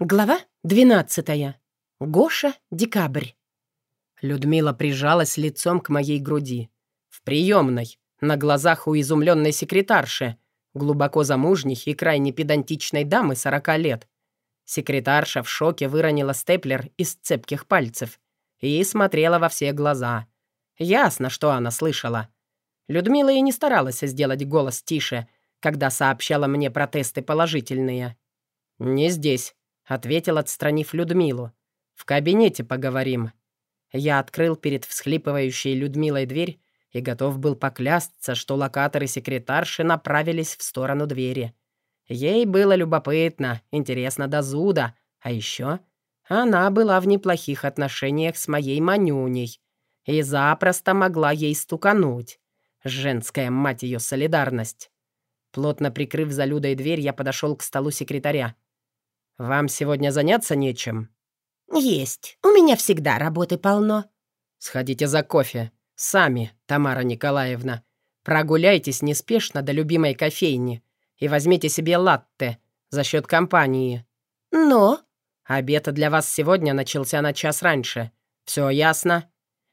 Глава 12. Гоша, декабрь. Людмила прижалась лицом к моей груди. В приемной, на глазах у изумленной секретарши, глубоко замужней и крайне педантичной дамы 40 лет. Секретарша в шоке выронила степлер из цепких пальцев и смотрела во все глаза. Ясно, что она слышала. Людмила и не старалась сделать голос тише, когда сообщала мне протесты положительные. «Не здесь», — ответил, отстранив Людмилу. «В кабинете поговорим». Я открыл перед всхлипывающей Людмилой дверь и готов был поклясться, что локаторы секретарши направились в сторону двери. Ей было любопытно, интересно до зуда, а еще она была в неплохих отношениях с моей Манюней и запросто могла ей стукануть. Женская, мать ее, солидарность. Плотно прикрыв за Людой дверь, я подошел к столу секретаря. «Вам сегодня заняться нечем?» «Есть. У меня всегда работы полно». «Сходите за кофе. Сами, Тамара Николаевна. Прогуляйтесь неспешно до любимой кофейни и возьмите себе латте за счет компании». «Но?» «Обед для вас сегодня начался на час раньше. Все ясно?»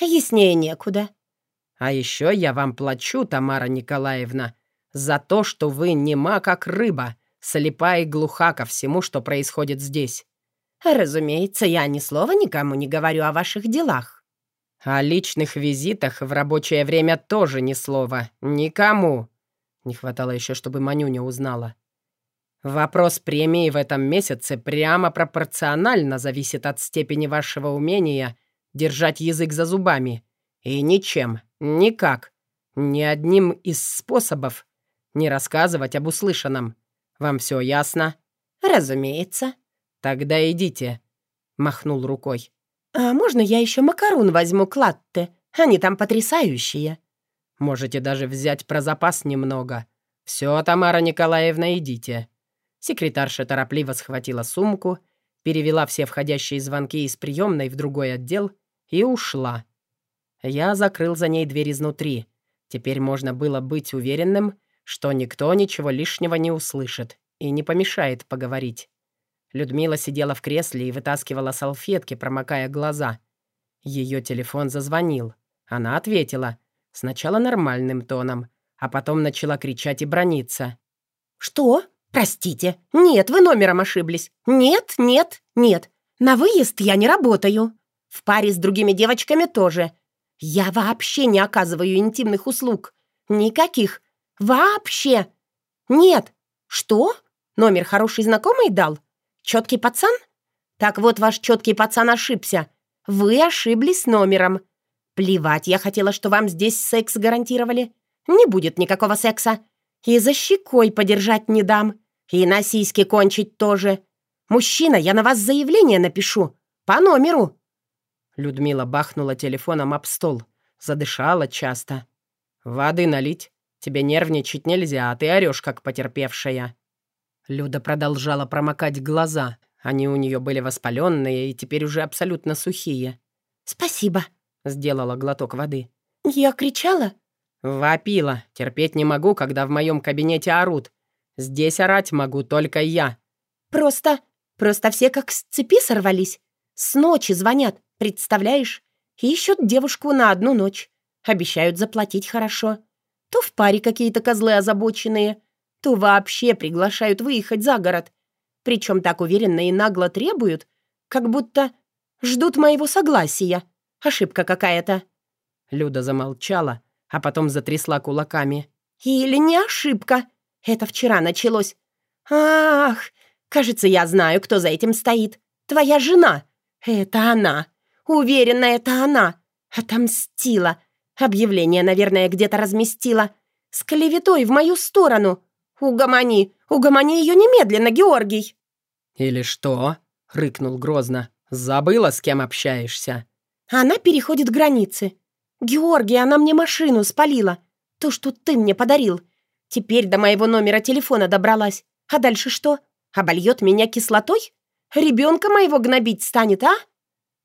«Яснее некуда». «А еще я вам плачу, Тамара Николаевна, за то, что вы нема как рыба» слепа и глуха ко всему, что происходит здесь. Разумеется, я ни слова никому не говорю о ваших делах. О личных визитах в рабочее время тоже ни слова. Никому. Не хватало еще, чтобы Манюня узнала. Вопрос премии в этом месяце прямо пропорционально зависит от степени вашего умения держать язык за зубами. И ничем, никак, ни одним из способов не рассказывать об услышанном. Вам все ясно?» «Разумеется». «Тогда идите», — махнул рукой. «А можно я еще макарон возьму к латте? Они там потрясающие». «Можете даже взять про запас немного. Все, Тамара Николаевна, идите». Секретарша торопливо схватила сумку, перевела все входящие звонки из приемной в другой отдел и ушла. Я закрыл за ней дверь изнутри. Теперь можно было быть уверенным, что никто ничего лишнего не услышит и не помешает поговорить. Людмила сидела в кресле и вытаскивала салфетки, промокая глаза. Ее телефон зазвонил. Она ответила. Сначала нормальным тоном, а потом начала кричать и брониться. «Что? Простите. Нет, вы номером ошиблись. Нет, нет, нет. На выезд я не работаю. В паре с другими девочками тоже. Я вообще не оказываю интимных услуг. Никаких. Вообще! Нет! Что? Номер хороший знакомый дал? Четкий пацан? Так вот, ваш четкий пацан ошибся. Вы ошиблись номером. Плевать, я хотела, что вам здесь секс гарантировали. Не будет никакого секса. И за щекой подержать не дам. И на сиськи кончить тоже. Мужчина, я на вас заявление напишу. По номеру. Людмила бахнула телефоном об стол. Задышала часто. «Воды налить?» Тебе нервничать нельзя, а ты орешь, как потерпевшая». Люда продолжала промокать глаза. Они у нее были воспаленные и теперь уже абсолютно сухие. «Спасибо», — сделала глоток воды. «Я кричала?» «Вопила. Терпеть не могу, когда в моем кабинете орут. Здесь орать могу только я». «Просто... просто все как с цепи сорвались. С ночи звонят, представляешь? Ищут девушку на одну ночь. Обещают заплатить хорошо. То в паре какие-то козлы озабоченные, то вообще приглашают выехать за город. Причем так уверенно и нагло требуют, как будто ждут моего согласия. Ошибка какая-то». Люда замолчала, а потом затрясла кулаками. «Или не ошибка. Это вчера началось. Ах, кажется, я знаю, кто за этим стоит. Твоя жена. Это она. Уверена, это она. Отомстила. Объявление, наверное, где-то разместила. С клеветой в мою сторону. Угомони, угомони ее немедленно, Георгий!» «Или что?» — рыкнул грозно. «Забыла, с кем общаешься?» «Она переходит границы. Георгий, она мне машину спалила. То, что ты мне подарил. Теперь до моего номера телефона добралась. А дальше что? Обольет меня кислотой? Ребенка моего гнобить станет, а?»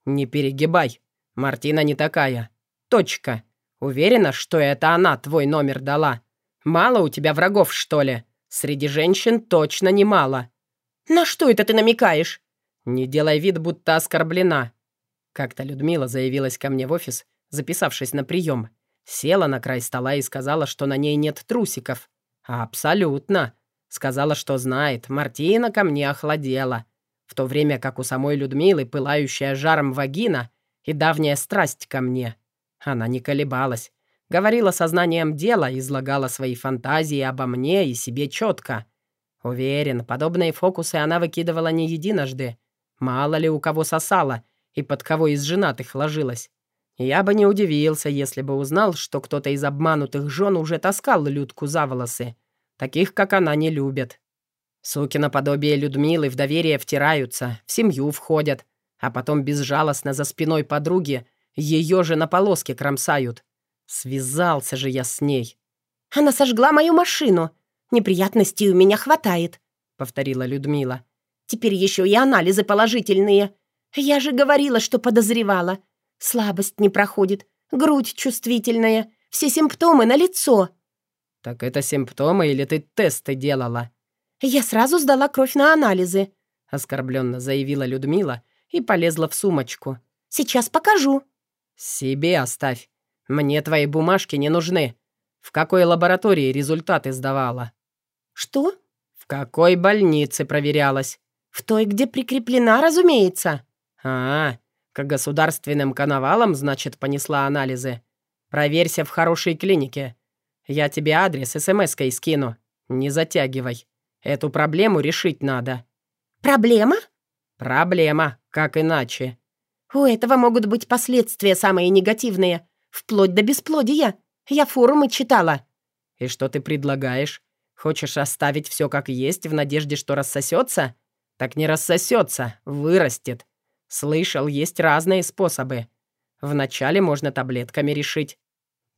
«Не перегибай. Мартина не такая. Точка. Уверена, что это она твой номер дала? Мало у тебя врагов, что ли? Среди женщин точно немало». «На что это ты намекаешь? Не делай вид, будто оскорблена. Как-то Людмила заявилась ко мне в офис, записавшись на прием. Села на край стола и сказала, что на ней нет трусиков. Абсолютно. Сказала, что знает, Мартина ко мне охладела. В то время как у самой Людмилы пылающая жаром вагина и давняя страсть ко мне. Она не колебалась. Говорила сознанием дела, излагала свои фантазии обо мне и себе четко. Уверен, подобные фокусы она выкидывала не единожды. Мало ли у кого сосала и под кого из женатых ложилась. Я бы не удивился, если бы узнал, что кто-то из обманутых жен уже таскал Людку за волосы. Таких, как она, не любят. Суки наподобие Людмилы в доверие втираются, в семью входят, а потом безжалостно за спиной подруги ее же на полоски кромсают. Связался же я с ней. «Она сожгла мою машину. Неприятностей у меня хватает», — повторила Людмила. «Теперь еще и анализы положительные. Я же говорила, что подозревала. Слабость не проходит, грудь чувствительная, все симптомы на лицо. «Так это симптомы или ты тесты делала?» «Я сразу сдала кровь на анализы», — оскорбленно заявила Людмила и полезла в сумочку. «Сейчас покажу». «Себе оставь. Мне твои бумажки не нужны. В какой лаборатории результаты сдавала?» «Что?» «В какой больнице проверялась?» «В той, где прикреплена, разумеется». «А, к государственным коновалам, значит, понесла анализы. Проверься в хорошей клинике. Я тебе адрес смс-кой скину. Не затягивай. Эту проблему решить надо». «Проблема?» «Проблема. Как иначе?» «У этого могут быть последствия самые негативные, вплоть до бесплодия. Я форумы читала». «И что ты предлагаешь? Хочешь оставить все как есть в надежде, что рассосется? Так не рассосется, вырастет. Слышал, есть разные способы. Вначале можно таблетками решить.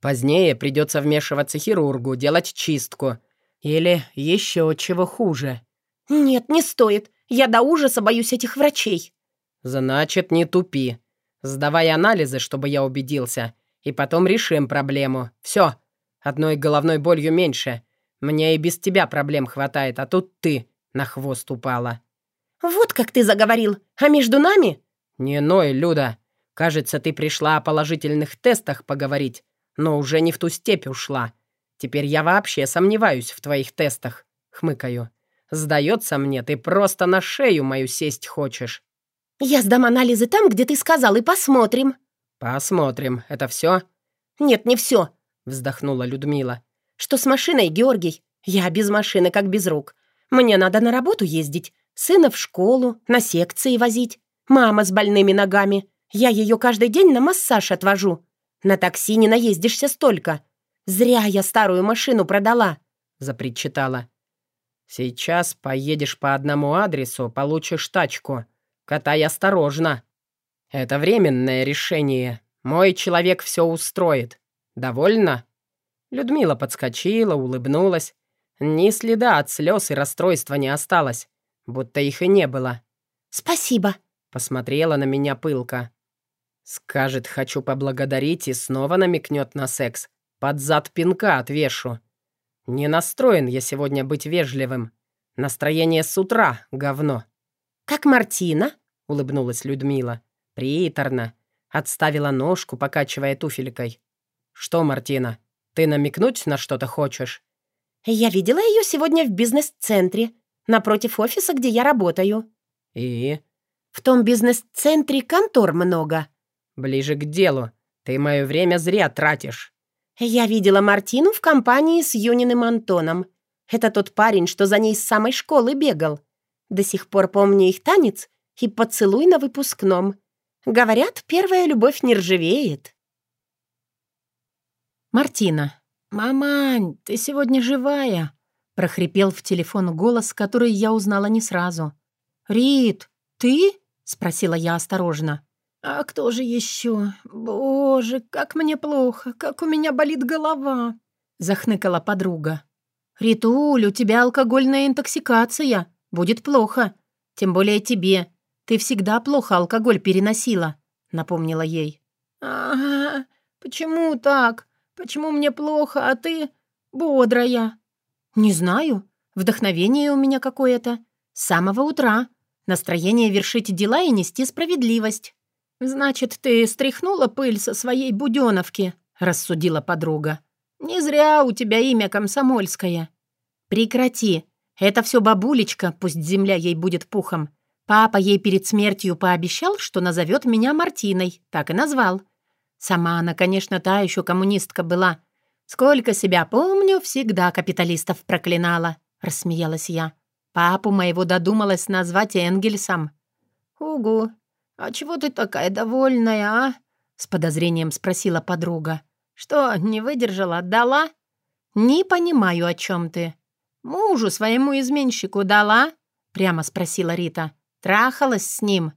Позднее придется вмешиваться хирургу, делать чистку. Или еще чего хуже. «Нет, не стоит. Я до ужаса боюсь этих врачей». «Значит, не тупи. Сдавай анализы, чтобы я убедился. И потом решим проблему. Все. Одной головной болью меньше. Мне и без тебя проблем хватает, а тут ты на хвост упала». «Вот как ты заговорил. А между нами?» «Не ной, Люда. Кажется, ты пришла о положительных тестах поговорить, но уже не в ту степь ушла. Теперь я вообще сомневаюсь в твоих тестах», — хмыкаю. «Сдается мне, ты просто на шею мою сесть хочешь». «Я сдам анализы там, где ты сказал, и посмотрим». «Посмотрим. Это все?» «Нет, не все», — вздохнула Людмила. «Что с машиной, Георгий? Я без машины, как без рук. Мне надо на работу ездить. Сына в школу, на секции возить. Мама с больными ногами. Я ее каждый день на массаж отвожу. На такси не наездишься столько. Зря я старую машину продала», — запричитала. «Сейчас поедешь по одному адресу, получишь тачку. Катай осторожно. Это временное решение. Мой человек все устроит. Довольно?» Людмила подскочила, улыбнулась. Ни следа от слез и расстройства не осталось будто их и не было. «Спасибо», — посмотрела на меня пылко. Скажет, хочу поблагодарить и снова намекнет на секс. Под зад пинка отвешу. Не настроен я сегодня быть вежливым. Настроение с утра — говно. «Как Мартина?» — улыбнулась Людмила. Приторно. Отставила ножку, покачивая туфелькой. «Что, Мартина, ты намекнуть на что-то хочешь?» «Я видела ее сегодня в бизнес-центре напротив офиса, где я работаю». «И?» «В том бизнес-центре контор много». «Ближе к делу. Ты мое время зря тратишь». «Я видела Мартину в компании с Юниным Антоном. Это тот парень, что за ней с самой школы бегал. До сих пор помню их танец и поцелуй на выпускном. Говорят, первая любовь не ржавеет». Мартина. «Мамань, ты сегодня живая?» — прохрипел в телефон голос, который я узнала не сразу. «Рит, ты?» — спросила я осторожно. «А кто же еще? Боже, как мне плохо, как у меня болит голова!» — захныкала подруга. «Ритуль, у тебя алкогольная интоксикация. Будет плохо. Тем более тебе. Ты всегда плохо алкоголь переносила», — напомнила ей. «Ага, почему так? Почему мне плохо, а ты бодрая?» «Не знаю. Вдохновение у меня какое-то. С самого утра. Настроение вершить дела и нести справедливость. «Значит, ты стряхнула пыль со своей буденовки», — рассудила подруга. «Не зря у тебя имя комсомольское». «Прекрати. Это все бабулечка, пусть земля ей будет пухом. Папа ей перед смертью пообещал, что назовет меня Мартиной. Так и назвал. Сама она, конечно, та еще коммунистка была. Сколько себя помню, всегда капиталистов проклинала», — рассмеялась я. «Папу моего додумалась назвать Энгельсом». «Угу», «А чего ты такая довольная, а?» — с подозрением спросила подруга. «Что, не выдержала, отдала?» «Не понимаю, о чем ты». «Мужу своему изменщику дала?» — прямо спросила Рита. «Трахалась с ним?»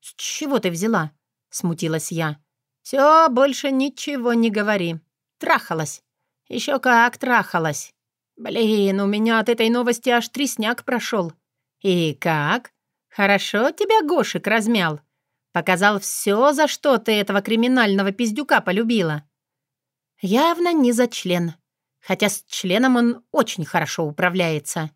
«С чего ты взяла?» — смутилась я. «Все, больше ничего не говори. Трахалась. Еще как трахалась. Блин, у меня от этой новости аж тресняк прошел. И как? Хорошо тебя Гошек размял?» Показал все, за что ты этого криминального пиздюка полюбила. Явно не за член. Хотя с членом он очень хорошо управляется.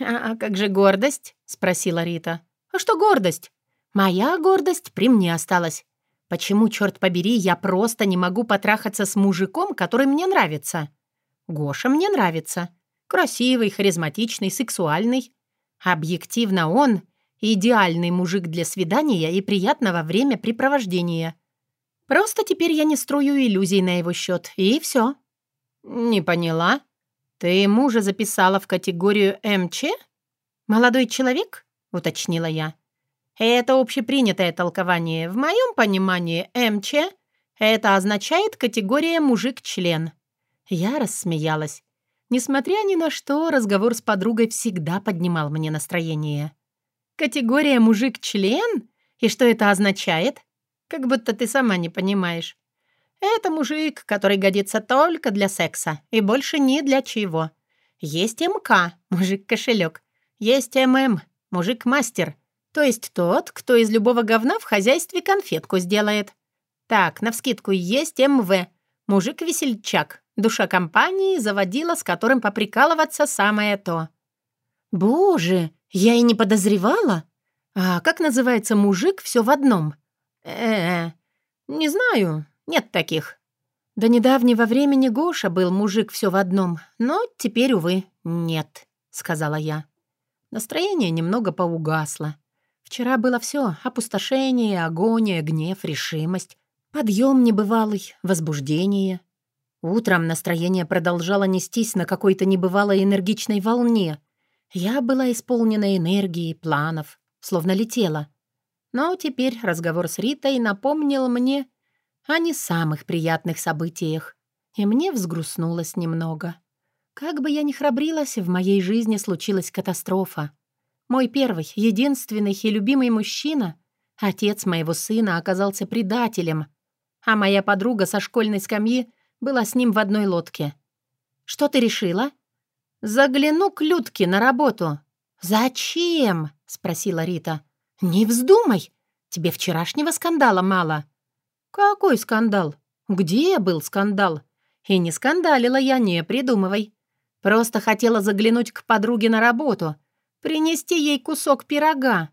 «А, как же гордость?» — спросила Рита. «А что гордость? Моя гордость при мне осталась. Почему, черт побери, я просто не могу потрахаться с мужиком, который мне нравится? Гоша мне нравится. Красивый, харизматичный, сексуальный. Объективно он Идеальный мужик для свидания и приятного времяпрепровождения. Просто теперь я не строю иллюзий на его счет, и все. «Не поняла. Ты мужа записала в категорию МЧ?» «Молодой человек?» — уточнила я. «Это общепринятое толкование. В моем понимании МЧ — это означает категория мужик-член». Я рассмеялась. Несмотря ни на что, разговор с подругой всегда поднимал мне настроение. Категория мужик-член? И что это означает? Как будто ты сама не понимаешь. Это мужик, который годится только для секса и больше ни для чего. Есть МК, мужик-кошелек. Есть ММ, мужик-мастер. То есть тот, кто из любого говна в хозяйстве конфетку сделает. Так, навскидку, есть МВ, мужик-весельчак, душа компании, заводила, с которым поприкалываться самое то. «Боже, я и не подозревала. А как называется мужик все в одном? Э, -э не знаю, нет таких. До недавнего времени Гоша был мужик все в одном, но теперь, увы, нет, сказала я. Настроение немного поугасло. Вчера было все: опустошение, агония, гнев, решимость, подъем небывалый, возбуждение. Утром настроение продолжало нестись на какой-то небывалой энергичной волне, я была исполнена энергии, планов, словно летела. Но теперь разговор с Ритой напомнил мне о не самых приятных событиях, и мне взгрустнулось немного. Как бы я ни храбрилась, в моей жизни случилась катастрофа. Мой первый, единственный и любимый мужчина, отец моего сына, оказался предателем, а моя подруга со школьной скамьи была с ним в одной лодке. «Что ты решила?» «Загляну к Людке на работу». «Зачем?» — спросила Рита. «Не вздумай! Тебе вчерашнего скандала мало». «Какой скандал? Где был скандал?» «И не скандалила я, не придумывай. Просто хотела заглянуть к подруге на работу, принести ей кусок пирога».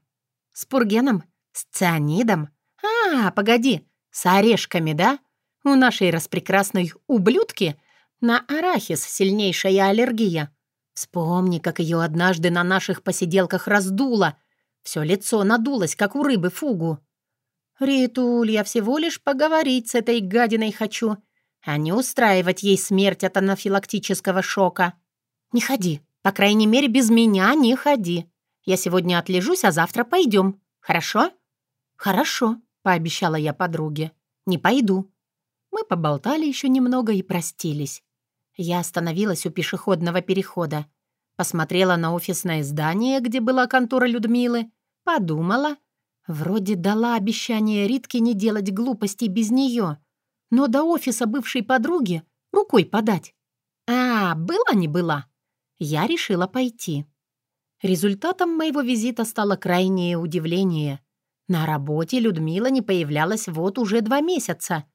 «С пургеном? С цианидом? А, погоди, с орешками, да? У нашей распрекрасной ублюдки на арахис сильнейшая аллергия. Вспомни, как ее однажды на наших посиделках раздуло. Все лицо надулось, как у рыбы фугу. Ритуль, я всего лишь поговорить с этой гадиной хочу, а не устраивать ей смерть от анафилактического шока. Не ходи, по крайней мере, без меня не ходи. Я сегодня отлежусь, а завтра пойдем. Хорошо? Хорошо, пообещала я подруге. Не пойду. Мы поболтали еще немного и простились. Я остановилась у пешеходного перехода, посмотрела на офисное здание, где была контора Людмилы, подумала. Вроде дала обещание Ритке не делать глупостей без нее, но до офиса бывшей подруги рукой подать. А, была не была. Я решила пойти. Результатом моего визита стало крайнее удивление. На работе Людмила не появлялась вот уже два месяца.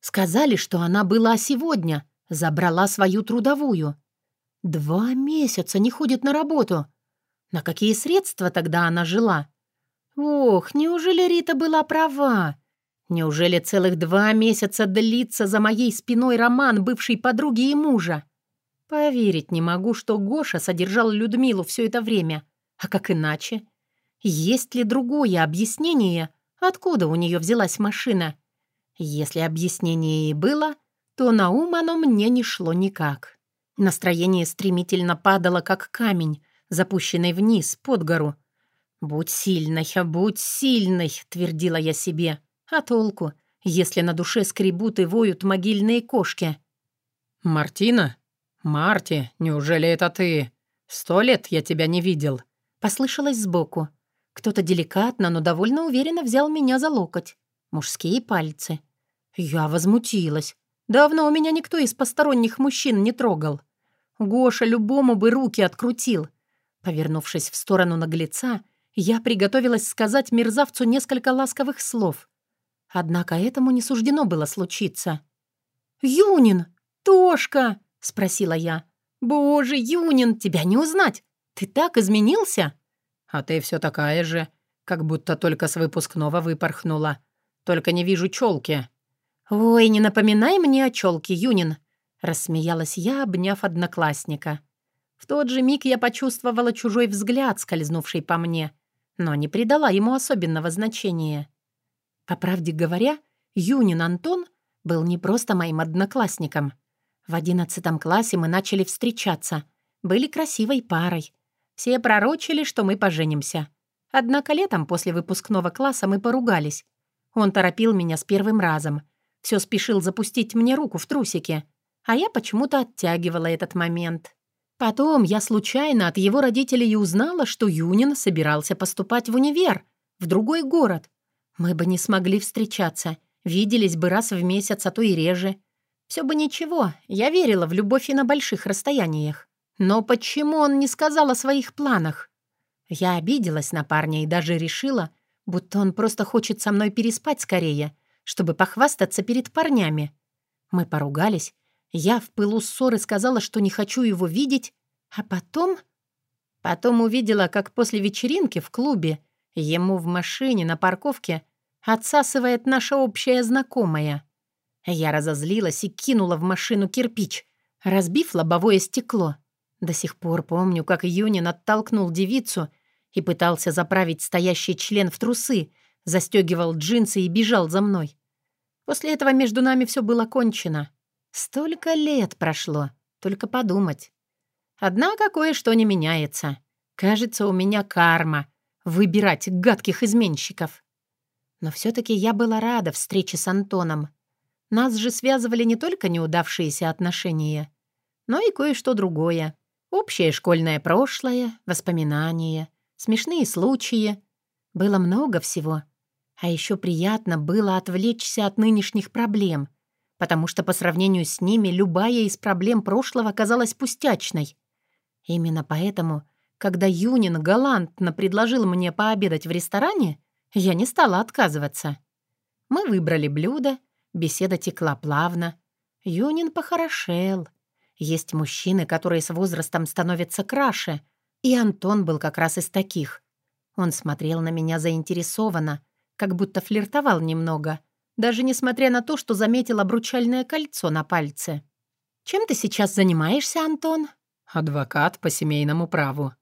Сказали, что она была сегодня — Забрала свою трудовую. Два месяца не ходит на работу. На какие средства тогда она жила? Ох, неужели Рита была права? Неужели целых два месяца длится за моей спиной роман бывшей подруги и мужа? Поверить не могу, что Гоша содержал Людмилу все это время. А как иначе? Есть ли другое объяснение, откуда у нее взялась машина? Если объяснение и было, то на ум оно мне не шло никак. Настроение стремительно падало, как камень, запущенный вниз, под гору. «Будь сильной, будь сильной», — твердила я себе. «А толку, если на душе скребут и воют могильные кошки?» «Мартина? Марти, неужели это ты? Сто лет я тебя не видел», — послышалось сбоку. Кто-то деликатно, но довольно уверенно взял меня за локоть. Мужские пальцы. Я возмутилась. Давно у меня никто из посторонних мужчин не трогал. Гоша любому бы руки открутил. Повернувшись в сторону наглеца, я приготовилась сказать мерзавцу несколько ласковых слов. Однако этому не суждено было случиться. «Юнин! Тошка!» — спросила я. «Боже, Юнин, тебя не узнать! Ты так изменился!» «А ты все такая же, как будто только с выпускного выпорхнула. Только не вижу челки». «Ой, не напоминай мне о челке, Юнин!» — рассмеялась я, обняв одноклассника. В тот же миг я почувствовала чужой взгляд, скользнувший по мне, но не придала ему особенного значения. По правде говоря, Юнин Антон был не просто моим одноклассником. В одиннадцатом классе мы начали встречаться, были красивой парой. Все пророчили, что мы поженимся. Однако летом после выпускного класса мы поругались. Он торопил меня с первым разом. Все спешил запустить мне руку в трусики, а я почему-то оттягивала этот момент. Потом я случайно от его родителей узнала, что Юнин собирался поступать в универ, в другой город. Мы бы не смогли встречаться, виделись бы раз в месяц, а то и реже. Все бы ничего, я верила в любовь и на больших расстояниях. Но почему он не сказал о своих планах? Я обиделась на парня и даже решила, будто он просто хочет со мной переспать скорее, чтобы похвастаться перед парнями. Мы поругались. Я в пылу ссоры сказала, что не хочу его видеть, а потом... Потом увидела, как после вечеринки в клубе ему в машине на парковке отсасывает наша общая знакомая. Я разозлилась и кинула в машину кирпич, разбив лобовое стекло. До сих пор помню, как Юнин оттолкнул девицу и пытался заправить стоящий член в трусы, застегивал джинсы и бежал за мной. После этого между нами все было кончено. Столько лет прошло, только подумать. Однако кое-что не меняется. Кажется, у меня карма — выбирать гадких изменщиков. Но все-таки я была рада встрече с Антоном. Нас же связывали не только неудавшиеся отношения, но и кое-что другое. Общее школьное прошлое, воспоминания, смешные случаи. Было много всего. А еще приятно было отвлечься от нынешних проблем, потому что по сравнению с ними любая из проблем прошлого казалась пустячной. Именно поэтому, когда Юнин галантно предложил мне пообедать в ресторане, я не стала отказываться. Мы выбрали блюдо, беседа текла плавно. Юнин похорошел — есть мужчины, которые с возрастом становятся краше, и Антон был как раз из таких. Он смотрел на меня заинтересованно, как будто флиртовал немного, даже несмотря на то, что заметил обручальное кольцо на пальце. «Чем ты сейчас занимаешься, Антон?» «Адвокат по семейному праву».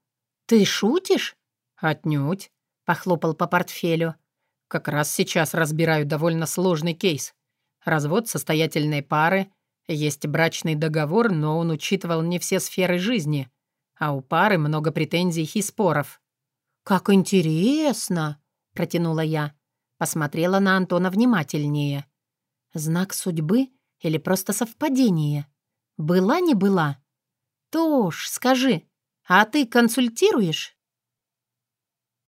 «Ты шутишь?» «Отнюдь», — похлопал по портфелю. «Как раз сейчас разбираю довольно сложный кейс. Развод состоятельной пары есть брачный договор, но он учитывал не все сферы жизни, а у пары много претензий и споров. «Как интересно!» — протянула я. Посмотрела на Антона внимательнее. «Знак судьбы или просто совпадение? Была, не была?» «Тош, скажи, а ты консультируешь?»